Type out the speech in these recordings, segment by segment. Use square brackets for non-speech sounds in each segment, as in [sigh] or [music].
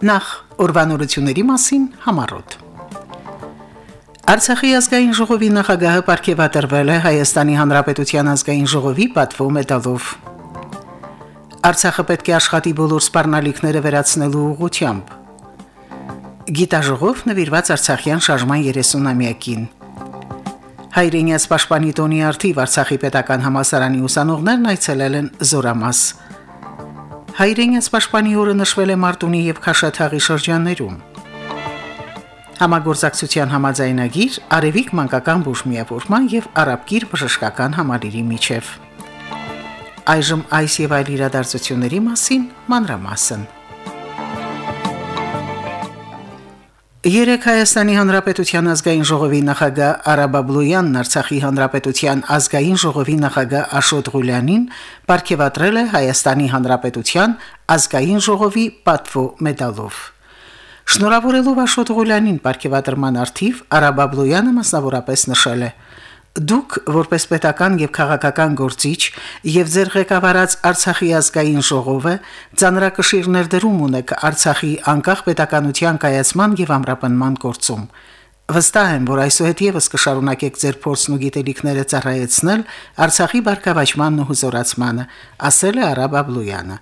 Նախ ուրվանորությունների մասին համառոտ։ Արցախի ազգային ժողովի նախագահը ապարգևատրվել է Հայաստանի Հանրապետության ազգային ժողովի պատվո մեդալով։ Արցախը պետք է աշխատի բոլոր սպառնալիքները վերացնելու ուղղությամբ։ Գիտաժողով նվիրված Արցախյան շարժման 30-ամյակին։ Հայրենիաց պաշտպանի տոնի արդիվ Արցախի պետական համասարանի ուսանողներն այցելել են Զորամաս։ Հայրենիաց պաշտպանի օրը նշվել է Մարտունի եւ Խաշաթաղի շրջաններում։ Համագործակցության համաձայնագիր Արևիկ մանկական բուժմիավորման եւ Արաբկիր բժշկական համալիրի միջև։ Այժմ այս եւ այլ իրադարձությունների մասին մանրամասն։ Երեք Հայաստանի Հանրապետության ազգային ժողովի նախագահ Արաբաբլոյանն Արցախի Հանրապետության ազգային ժողովի նախագահ Աշոտ Ղուլյանին ապարգևատրել է Հայաստանի Հանրապետության ազգային ժողովի պատվո մեդալով։ Շնորհավորելով Աշոտ Ղուլյանին ապարգևատրման արդիվ Արաբաբլոյանը մասնավորապես նշել է. Դուք որպես պետական եւ քաղաքական գործիչ եւ ձեր ղեկավարած Արցախի ազգային ժողովը ցանրակշիռ ներդրում ունեք Արցախի անկախ պետականության կայացման եւ ամրապնման գործում։ Վստահ եմ, որ այսուհետ եւս կշարունակեք ձեր փորձն ու գիտելիքները ծառայեցնել Արցախի բարգավաճմանն ու հզորացմանը, ասել է Արաբ Աբլոյանը։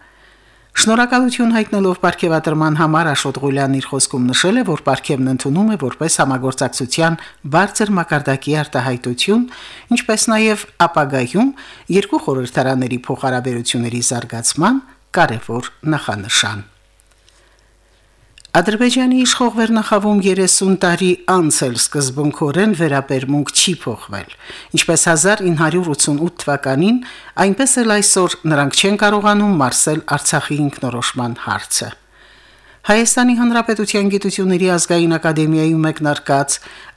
Շնորհակալություն հայտնելով ապարքեվատրման համար Աշոտ Ղուլյանն իր խոսքում նշել է, որ ապարքևն ընդունում է որպես համագործակցության բարձր մակարդակի արտահայտություն, ինչպես նաև ապագայում երկու խորհրդարաների փոխհարաբերությունների զարգացման կարևոր նախանշան։ Ադրբեջանի իշխող վերնախավում 30 տարի անց էլ սկզբունքորեն վերաբերմունք չի փոխվել։ Ինչպես 1988 թվականին, այնպես էլ այսօր նրանք չեն կարողանում մարսել Արցախի ինքնորոշման հարցը։ Հայաստանի Հանրապետության Գիտությունների ազգային ակադեմիայում մեկնարկած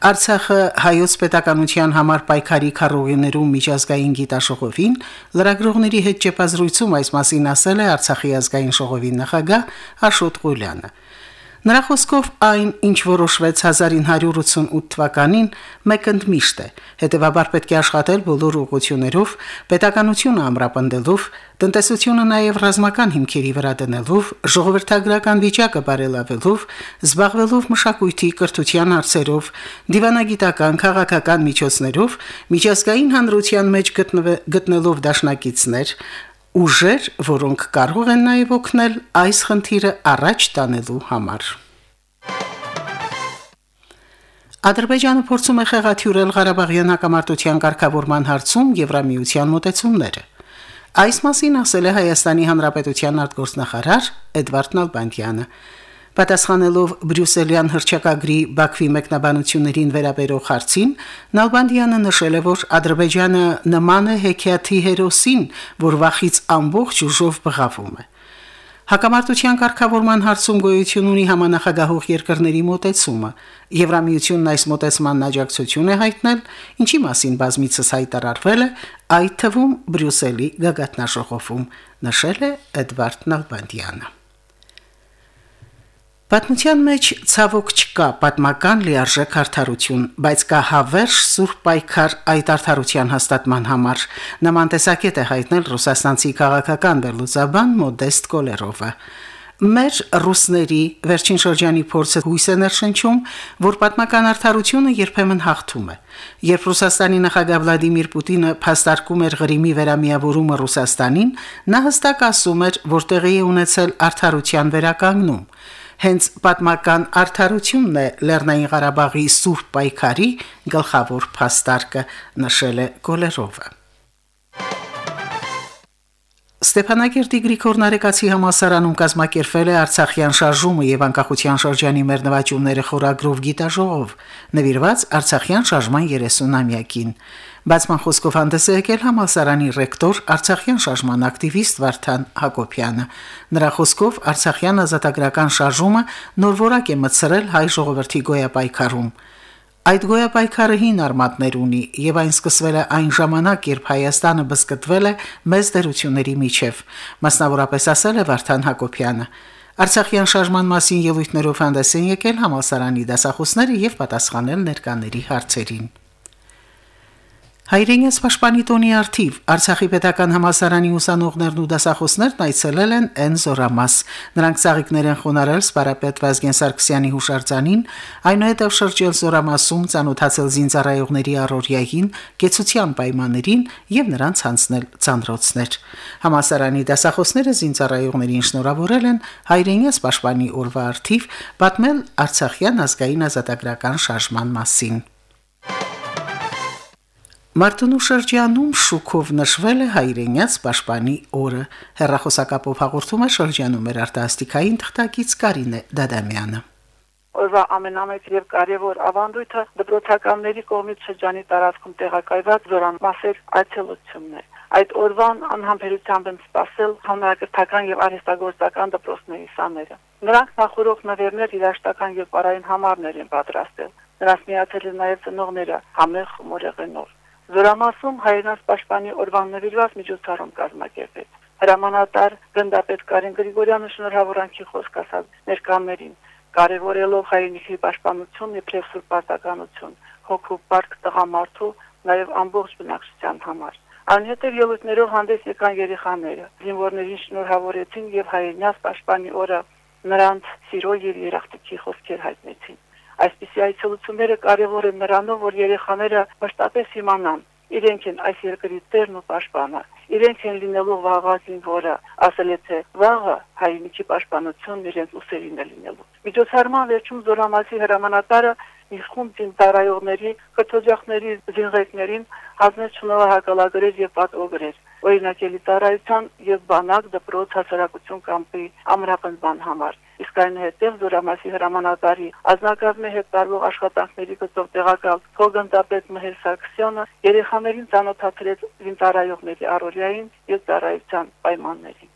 Արցախը հայոց պետականության համար պայքարի քարոզիներում միջազգային գիտաշխովին լրագրողների հետ ճեպազրույցում այս մասին ասել է Արցախի ազգային ժողովի նախագահ Աշոտ Ղուլյանը։ Նրա խոսքով այն, ինչ որոշվեց 1988 թվականին, մեկընդմիշտ է։ Հետևաբար պետք է աշխատել բոլոր ուղղություններով, պետականությունը ամրապնդելով, տնտեսությունը նաև ռազմական հիմքերի վրա դնելով, ժողովրդագրական վիճակը բարելավելով, զբաղվելով մշակույթի, կրթության հարցերով, դիվանագիտական, քաղաքական միջոցներով, միջազգային հանրության մեջ գտնվելով դաշնակիցներ, ուժեր, որոնք կարող են նաև օգնել այս խնդիրը առաջ տանելու համար։ Ադրբեջանը փորձում է խեղաթյուրել Ղարաբաղյան հակամարտության ղեկավարման հարցում Եվրամիության մոտեցումները։ Այս մասին ասել է Հայաստանի Հանրապետության արտգործնախարար Էդվարդ Նալբանդյանը։ Պատասխանելով Բրյուսելյան հրճակագրի Բաքվի մեկնաբանություններին վերաբերող հարցին, Նալբանդյանը նշել է, որ Ադրբեջանը նման է հեքիաթի հերոսին, որ վախից ամբողջ ուժով բղավում է։ Հակամարտության կարգավորման հարցում գոյություն ունի համանախագահող երկրների մոտեցումը։ Եվրամիությունն այս մոտեցման աջակցություն է հայտնել, ինչի մասին բազմիցս հայտարարվել է, այդ թվում Բրյուսելի գագաթնաժողովում, նշել է Էդվարդ Նալբանդյանը։ Պատմության մեջ ցավոք չկա պատմական լիարժեք արդարություն, բայց կա հավերժ սուրբ պայքար այդ արդարության հաստատման համար։ Նման տեսակետ է հայտնել ռուսաստանցի քաղաքական վերլուծաբան Մոդեստ Կոլերովը։ Մեր ռուսների վերջին շրջանի փորձը հույս է ներշնչում, որ պատմական արդարությունը երբեմն հաղթում է։ Երբ Ռուսաստանի նախագահ Վլադիմիր Պուտինը փաստարկում էր Ղրիմի վերամիավորումը Ռուսաստանին, նա հստակ ասում էր, որ տեղի է ունեցել արդարության վերականգնում։ Հենց պատմական արդարությունն է Լեռնային Ղարաբաղի սուրբ պայքարի գլխավոր փաստարկը, նշել է Գոլերովը։ Ստեփանակերտի Գրիգոր Նարեկացի համասարանում կազմակերպվել է Արցախյան շարժումը եւ անկախության շրջանի մեր նվաճումները խորագրով գիտաժողով, նվիրված Արցախյան շարժման 30-ամյակին։ Բացման խոսքով հանդես է եկել համալսարանի ռեկտոր Արցախյան շարժման ակտիվիստ Վարդան Հակոբյանը։ Նրա խոսքով Արցախյան ազատագրական շարժումը նորվորակ է մցրել հայ ժողովրդի գոյապայքարում։ Այդ գոյապայքարը հին արմատներ ունի եւ այն սկսվել է այն ժամանակ, երբ Հայաստանը բսկտվել է մեծ դերությունների միջև, մասնավորապես ասել է Վարդան Հակոբյանը։ Արցախյան շարժման մասին ելույթներով հանդես են եկել համալսարանի դասախոսները եւ պատասխանել ներկաների հարցերին։ Հայրենիաց պաշտպանի տոնի արթիվ Արցախի պետական համասարանի ուսանողներն ու դասախոսներն այցելել են N զորամաս։ Նրանք ցաղիկներ են խոնարհել սպարապետ Վազգեն Սարգսյանի հուշարձանին, այնուհետև շրջել զորամասում ցանոթացել զինծառայողների առօրյային, կեցության պայմաններին եւ նրանց հանձնել ցանրոցներ։ Համասարանի դասախոսները զինծառայողներին շնորհավորել են հայրենիաց պաշտպանի օրվա արթիվ, պատմել Արցախյան ազգային ազատագրական շարժման մասին։ Մարտունու շրջանում շուկով նշվել է հայրենյաց պաշտպանի օրը։ Հերրախոսակապով հաղորդում է շրջանում մեր արտասթիկային թղթակից Կարինե Դադամյանը։ Օրվա ամենամեծ եւ կարեւոր ավանդույթը դպրոցականների կողմից շրջանի տարածքում տեղակայված զորամասեր այցելությունն է։ Այդ օրվան անհամբերությամբ են սպասել հանրակրթական եւ արհեստագործական դպրոցների սաները։ Նրանք նախորոք նվերներ իրաշտական եւ պարային համարներ են պատրաստել։ Նրանց միացել են նաեւ ծնողները համեղ մորեղենով։ Զորամասում հայրենաց պաշտպանի օրվան նվիրված միջոցառում կազմակերպեց։ Հրամանատար գնդապետ Կարեն Գրիգորյանը շնորհավորանքի խոսք ասաց ներկաներին, կարևորելով հայրենիքի պաշտպանությունն իբրև սուրբարտականություն, հոգու պարկ տղամարդու, նաև ամբողջ բնակչության համար։ Անհետև ելույթներով հանդես եկան երեխաները։ Զինվորներին շնորհավորեցին եւ հայրենաց պաշտպանի օրը նրանց սիրո եւ երախտի խոսքեր հայտնեցին։ Այսպիսի այցելությունները կարևոր են նրանով, որ երեխաները մշտապես իմանան, իրենք են այս երկրի տերն ու պաշտպանը։ Իրենք են լինելու վաղվա զինվորը, ասել է թե վաղը հայրենիքի պաշտպանությունն իրենց ուսերին է լինելու։ Միջոցառման վերջում Զորամասի հրամանատարը իր խումբ զինծառայողների, կթոջախների զինղեկներին հանձնեց շնորհակալագրեր եւ պատվոգրեր օրինակելի ծառայության եւ բանակ դպրոց հասարակություն կամպի ամրապնդման համար իսկ այնուհետև Զորամասի հրամանատարի ազնագազմի հետ տարվող աշխատանքների գծով տեղակալ Հոգնդապետ Մհեր Սարգսյանը երեխաներին ծանոթացրեց զինծառայողների առօրյային եւ ծառայության պայմաններին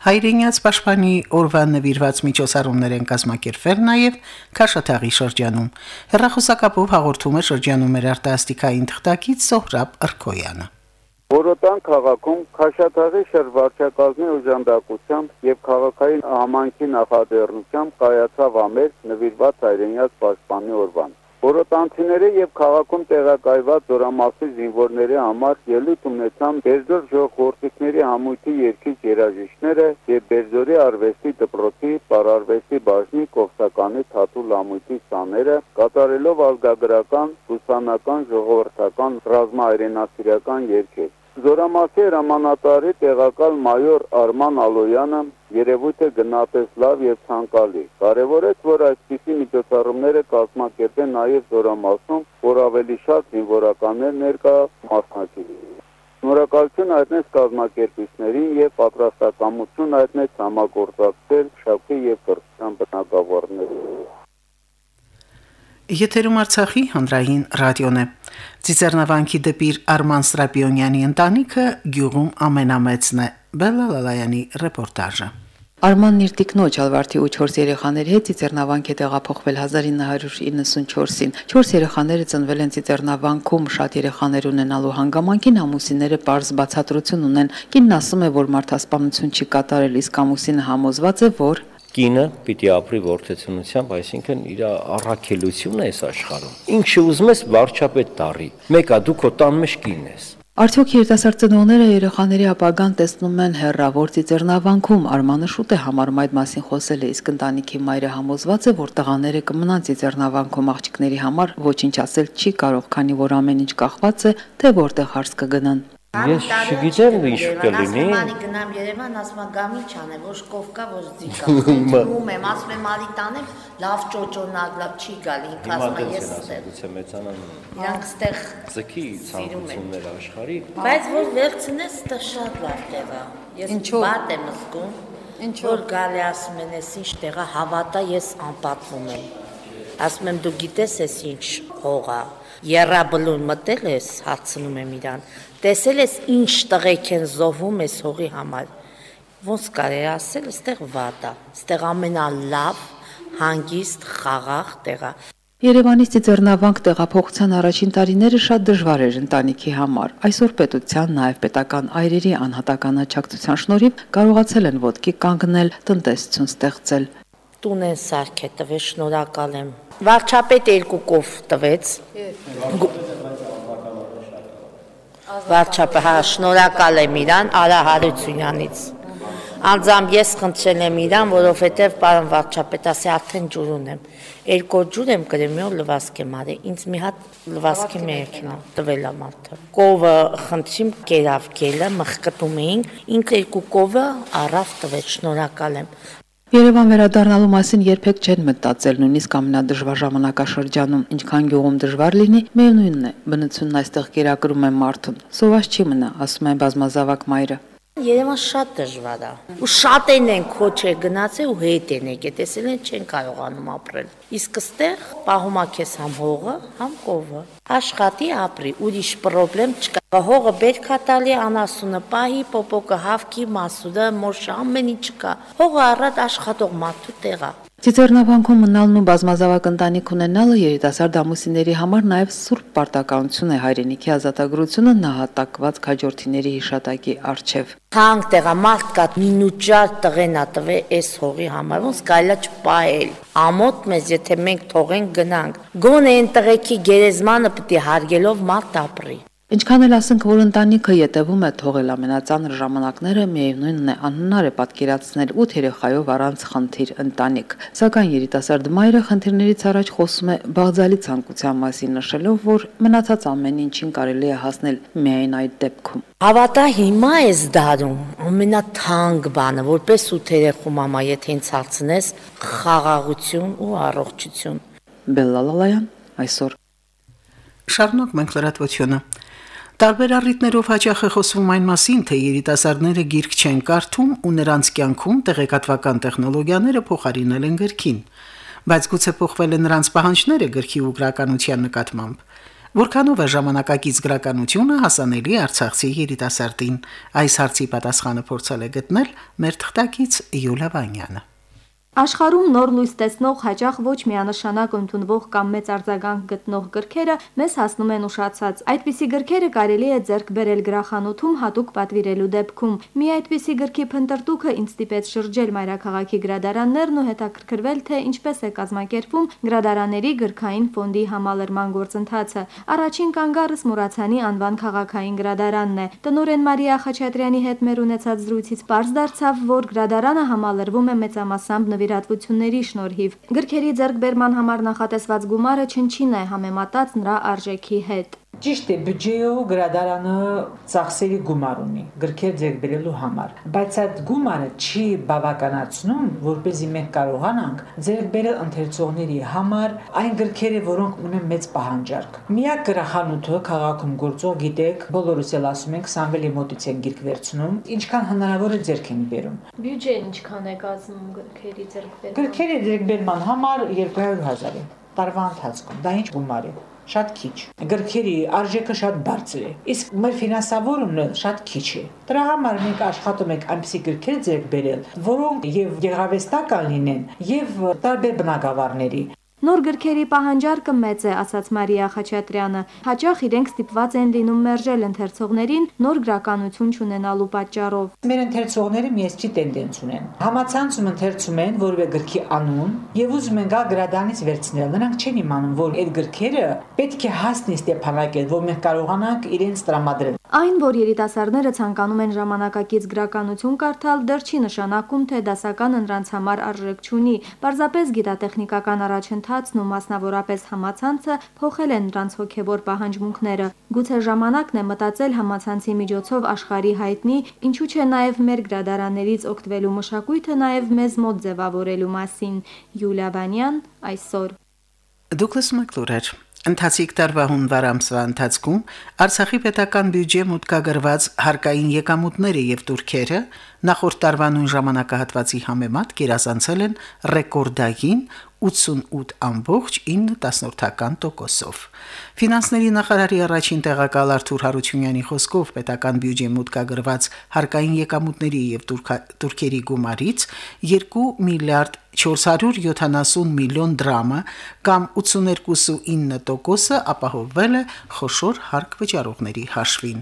Հայրենյաց պաշտպանի օրվա նվիրված միջոցառումներ են կազմակերպվել նաև Քաշաթաղի շրջանում։ Հերրախոսակապով հաղորդում է շրջանում մեր արտասթիկային թղթակից Սոհրաբ Արքոյանը։ Որոտան քաղաքում Խաշաթաղի շրջակազմի օժանդակությամբ եւ քաղաքային համանքի նախաձեռնությամբ կայացավ ամեր նվիրված հայրենյաց պաշտպանի օրվան։ Որոտանցիների եւ քաղաքում տեղակայված զորամասի զինվորների համար ելույթ ունեցան Բերձոր ժողովրդիկների համույթի երկիչ երաժիշտները եւ Բերձորի արվեստի դպրոցի պարարվեստի բաժնի կովսականի թաթու լամույթի սաները կատարելով ազգագրական, ուսանական, ժողովրդական, ռազմաայրենասիրական երգեր։ Զորամասի հրամանատարի տեղակալ մայոր Արման Ալոյանը երևույթը գնահատեց լավ եւ ցանկալի։ Կարևորեց, որ այսպիսի միջոցառումները կազմակերպեն նաեւ զորամասում, որ ավելի շատ զինվորականներ ներկա մասնակցեն։ Շնորհակալություն հայտնեց կազմակերպիչներին եւ պատրաստակամություն հայտնեց համագործակցել շապի եւ կրթության բնակավարներին։ Եթերում Արցախի հանրային ռադիոն է։ Ծիծեռնավանքի դեպիր Արման Սրապիոնյանի ընտանիքը գյուղում ամենամեծն է։ Բելալալայանի ռեպորտաժը։ Արմանն իր տիկնոջ Ալվարդի ու 4 երեխաների հետ Ծիծեռնավանք է տեղափոխվել 1994-ին։ 4 երեխաները ծնվել են Ծիծեռնավանքում, շատ երեխաներ ունենալու հանգամանքին ամուսինները པարզ բացատրություն ունեն։ Կինն ասում է, որ մարդասպանություն չի կատարել, իսկ ամուսինը համոզված է, որ կինը պիտի ապրի ворթեցնությամբ, այսինքն իր առաքելությունը այս աշխարհում։ Ինչ ուզում ես վարչապետ դարի։ Մեկա դու քո տան մեջ կին ես։ Արդյոք երիտասարդ ծնողները երեխաների ապագան տեսնում են հերրավոր ծիծեռնավանքում Արմանը շուտ է համարում այդ մասին խոսել է, իսկ ընտանիքի մայրը համոզված է, որ տղաները կմնան ծիծեռնավանքում աղջիկների համար ոչինչ ասել չի կարող, քանի որ ամեն ինչ կախված է, թե որտեղ հարց կգնան։ Ես չգիտեմ ինչ կլինի։ Ասում գնամ Երևան, ասում եմ գամի չանեմ, ոչ կովկա, ոչ ձիկա։ Խնդրում [laughs] եմ, ասում եմ ալի տանեմ, լավ ճոճոնակ, լավ չի գալի, ինքը ասում է ես ստեղ։ Գուցե մեծանան։ Իրանք ստեղ Ձգի ցանկություններ աշխարհի։ Բայց որ վերցնես, դա շատ լավ տեղ է։ Ես վատ եմ զգում։ Ինչ որ գալի ասում են, ես ինչ տեղա հավատա, ես անպատվում եմ։ Ասում եմ դու գիտես ես ինչ հող է։ Երաբլուն մտել ես, հարցնում եմ իրան տեսել ես ինչ տղեկ են զոհվում այս հողի համար։ Ոնց կարելի ասել, այստեղ վատ է։ Այստեղ ամենալավ, հանգիստ, խաղաղ տեղա։ Երևանից Ծիծեռնավանք տեղափոխության առաջին տարիները շատ դժվար էր ընտանիքի համար։ Այսօր պետության նաև պետական այրերի անհատական աջակցության շնորհիվ կարողացել են ոդկի կանգնել, տնտեսություն ստեղծել։ Տուն են սարքե տվեց, շնորհակալ եմ։ Վարչապետ երկու կով տվեց։ Վարչապետ, հա, շնորհակալ եմ իրան Արա Հարությունյանից։ Անձամբ ես խնդրել եմ իրան, որովհետև պարոն վարչապետ, ասի արդեն ջուր ունեմ։ Երկու ջուր եմ գրեմ, մի օր լվասկ եմ արել։ Ինձ մի հատ լվասկի մեքենա տվել է մարդը։ Կովը խնդրիմ կերավ գելը, մխկտում էինք, ինքը երկու կովը առավ տվել, շնորհակալ եմ։ Երևան վերադառնալու մասին երբեք չեն մտածել, նույնիսկ ամենադժվար ժամանակաշրջանում, ինչքան գյուղում դժվար լինի, միևնույնն է, բնությունն այստեղ կերակրում է մարդուն։ Սոված չի մնա, ասում է բազմազավակ մայրը։ Երևան շատ դժվար է։ Ու շատերն են քոչ է գնացել ու հետ են եկել, տեսել են չեն կարողանում ապրել։ Իսկ ստեղ պահում է քեզ համ հողը, համ կովը։ Աշխատի ապրի, ուրիշ խնդրեմ չկա։ Հողը բերքա տալի անասունը պահի, պոպոկը հավքի, մասուրը, մոշը ամեն ինչ կա։ Հողը առատ աշխատող մարդու տեղա։ Ծիծեռնավանքում մնալն ու բազմազավակ ընտանիք ունենալը երիտասարդ ամուսինների համար նաև սուրբ պարտականություն է հայրենիքի ազատագրությունը նահատակված քաջորդիների հիշատակի արչև։ Թանկ տեղա մարդ կա մինուճար տղենա տվե այս հողի համար, ոնց կարելի չպահել։ Ամոթ մեզ, եթե մենք թողենք գնանք։ Գոնե այն տղեկի գերեզմանը պիտի հարգելով մարդ ապրի։ Ինչքան էլ ասենք, որ ընտանիքը յետևում է թողել ամենածանր ժամանակները, միևնույնն է անհնար է պատկերացնել 8 երեխայով առանց խնդիր ընտանիք։ Սակայն երիտասարդ մայրը խնդիրներից առաջ խոսում է բաղձալի ցանկության մասին, նշելով, որ մնացած ամեն ինչին կարելի է հասնել միայն այդ դեպքում։ Հավատա հիմա էս դարում ամենաթանկ բանը, որպես 8 երեխու մամա, եթե ինձ հարցնես, խաղաղություն ու առողջություն։ Բելլալալայան այսօր Շարունակ մենք լրատվությունը։ Տարբեր առիթներով հաճախ է խոսվում այն մասին, թե երիտասարդները գիրք չեն կարդում ու նրանց կյանքում տեղեկատվական տեխնոլոգիաները փոխարինել են գրքին, բայց գուցե փոխվել են նրանց պահանջները գրքի ու գրականության նկատմամբ։ Որքանով է ժամանակակից գրականությունը հասանելի Արցախցի երիտասարդին։ Այս հարցի պատասխանը փորձել է գտնել մեր թղթակից Յուլիա Վանյանը։ Աշխարհում նոր լույս տեսնող հաճախ ոչ միանշանակ ընդունվող կամ մեծ արձագանք գտնող գրքերը մեզ հասնում են ուշացած։ Այդպիսի գրքերը կարելի է ձեռք բերել գրախանութում հատուկ պատվիրելու դեպքում։ Մի այդպիսի գրքի փնտրտուքը ինձ ստիպեց շրջել մայրաքաղաքի գրադարաններն ու հետաքրքրվել, թե ինչպես է կազմակերպվում գրադարանների գրքային ֆոնդի համալրման գործընթացը։ Առաջին կանգառս Մուրացանի անվան քաղաքային գրադարանն է։ Տնօրեն Մարիա Խաչատրյանի հետ մեր ունեցած զրույցից པարզ դարձավ, որ գրադարանը համալրվում է մեծամասամբ նվիրատվությունների շնորհիվ։ Գրքերի ձեռքբերման համար նախատեսված գումարը չնչին է համեմատած նրա արժեքի հետ։ Ճիշտ է, բյուջեով գրադարանը ծախսերի գումար ունի գրքեր ձեռք բերելու համար, բայց այդ գումարը չի բավականացնում, որպեսզի մենք կարողանանք ձեռք բերել ընթերցողների համար այն գրքերը, որոնք ունեն մեծ պահանջարկ։ Միակ գրախանութը քաղաքում գործող, գիտեք, բոլորս էլ ասում ենք, Սամվելի մոտից են գիրք վերցնում, ինչքան հնարավոր է ձեռք են բերում։ Բյուջեն ինչքան է կազմում գրքերի ձեռք բերման։ Գրքերի ձեռք բերման համար 200.000 է տարվա ընթացքում։ Դա ինչ գումար է շատ քիչ։ Գրքերի արժեքը շատ բարձր է, իսկ մեր ֆինանսավորումն շատ քիչ է։ Դրա համար մենք աշխատում ենք այնպիսի գրքեր ձեռք բերել, որոնք եւ գեղարվեստական լինեն, եւ տարբեր բնակավարների։ Նոր գրքերի պահանջարկը մեծ է, ասաց Մարիա Խաչատրյանը։ Հաճախ իրենք ստիպված են լինում մերժել ընթերցողներին նոր գրականություն չունենալու պատճառով։ Մեր ընթերցողները մի էսի տենդենս ունեն։ Համացանցում ընթերցում են որևէ գրքի անուն եւ ուզում են գա գրադանից վերցնել։ Նրանք չեն իմանում, որ այդ գրքերը պետք է հասնի Ստեփանակերտ, որ մենք կարողանանք իրենց տրամադրել։ Այն, որ երիտասարդները ցանկանում են ժամանակակից գրականություն կարդալ, դեռ չի նշանակում, թե դասական նրանց համար արժեք չունի։ Պարզապես գիտատեխնիկական առաջընթաց հեքիաթացն ու մասնավորապես համացանցը փոխել են նրանց հոգևոր պահանջմունքները։ Գուցե ժամանակն է մտածել համացանցի միջոցով աշխարհի հայտնի, ինչու՞ չէ նաև մեր գրադարաններից օգտվելու մշակույթը նաև մեզ մոտ ձևավորելու մասին։ Յուլիա Վանյան այսօր Դուկլաս Մակլուրեր Ընթացիկ տարվա հունվար ամսվա ընթացքում Արցախի պետական բյուջե մուտքագրված հարկային եկամուտները եւ դուրքերը նախորդ տարվա նույն ժամանակահատվածի համեմատ գերազանցել են ռեկորդային 88.9%-ով։ Ֆինանսների նախարարի առաջին տեղակալ Արթուր Հարությունյանի խոսքով պետական բյուջե մուտքագրված հարկային եկամուտների եւ Թուրքերի գումարից 2 միլիարդ 470 միլիոն դրամը կամ 82.9%-ը ապահովվել է խոշոր հարկ վճարողների հաշվին։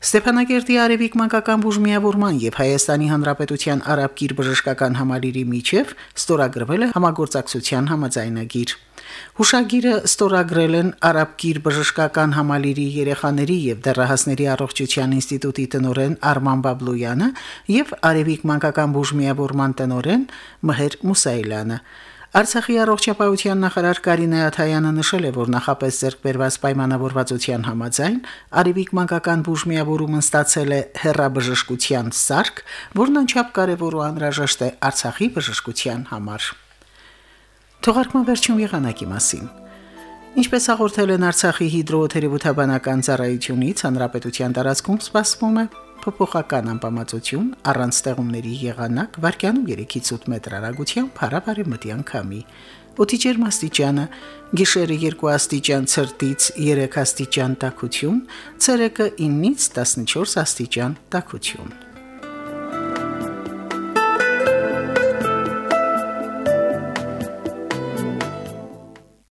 Ստեփանագերտի Արևիկ մանկական բուժմիավորման եւ Հայաստանի Հանրապետության Արաբկիր բժշկական համալիրի միջև ստորագրվել է համագործակցության համաձայնագիր։ Հուշագիրը ստորագրել են Արաբկիր բժշկական համալիրի երեխաների եւ դեռահասների առողջության ինստիտուտի տնօրեն Արման Բաբլոյանը եւ Արևիկ մանկական բուժմիավորման տնօրեն Մհեր Մուսայելյանը։ Արցախի առողջապահության նախարար Կարինե Աթայանը նշել է, որ նախապես ձեռքբերված պայմանավորվածության համաձայն Արիվիկ մանկական բուժմիավորումն ստացել է հերրաբժշկության սարք, որն անչափ կարևոր ու անհրաժեշտ է Արցախի բժշկության համար։ Թողարկման վերջում եղանակի մասին։ Ինչպես հաղորդել են Արցախի հիդրոթերապևտաբանական ծառայությունից, հանրապետության տարածքում սպասվում է փոփոխական անբավարարություն առանց ստեղումների եղանակ վարկյանում 3-ից 8 մետր հեռագությամբ հարաբարի մտյան քամի։ Օդի ջերմաստիճանը՝ գիշերը 2 աստիճան ցրտից 3 աստիճան տաքություն, ցերեկը 9-ից 14 աստիճան տաքություն։